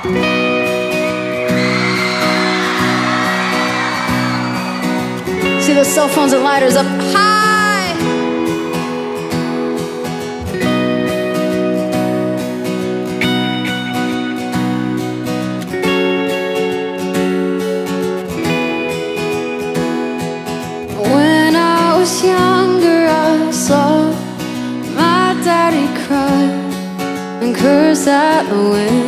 See those cell phones and lighters up high. When I was younger, I saw my daddy cry and curse at the wind.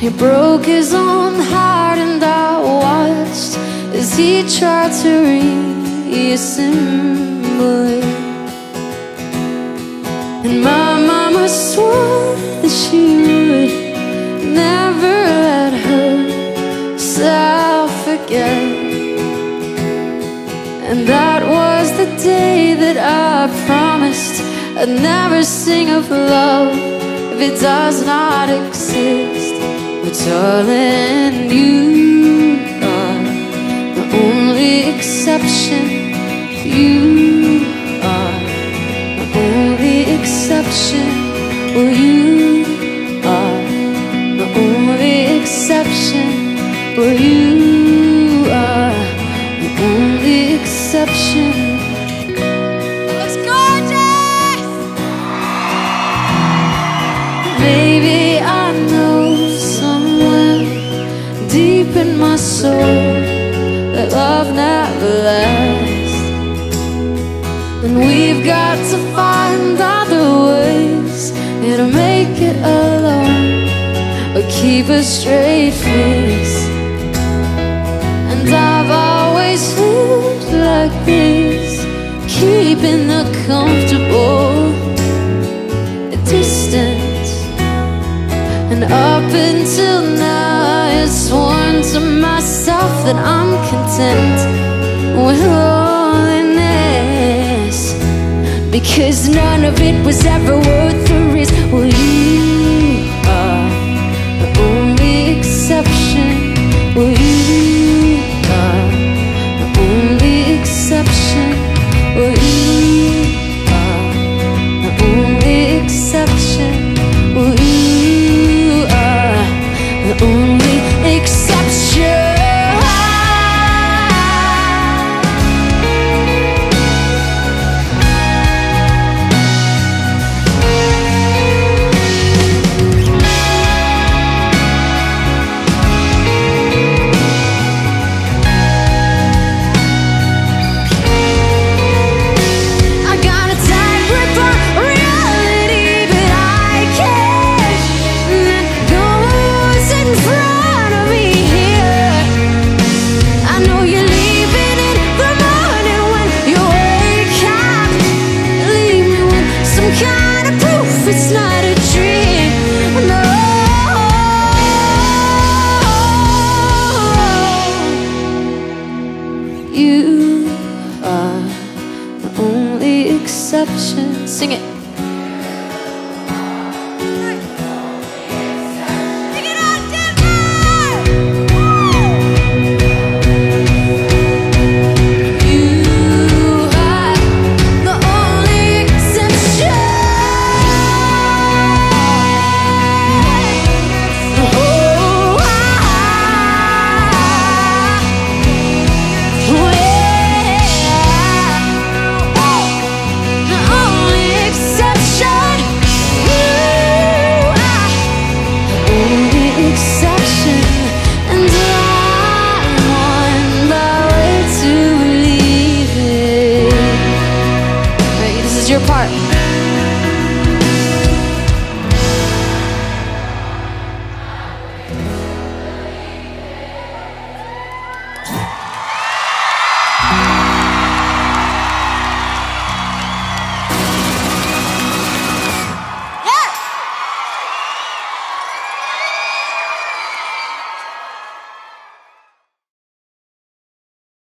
He broke his own heart, and I watched as he tried to reassemble it. And my mama swore that she would never let herself forget. And that was the day that I promised I'd never sing of love if it does not exist. But darling, you are the only exception. You are the only exception. Well, you are the only exception. Well, you soul that love never lasts. And we've got to find other ways yeah, to make it alone or keep a straight face. And I've always lived like this, keeping the comfortable distance. And up until myself that I'm content with loneliness. Because none of it was ever worth the risk. Well, you Sing it. your part.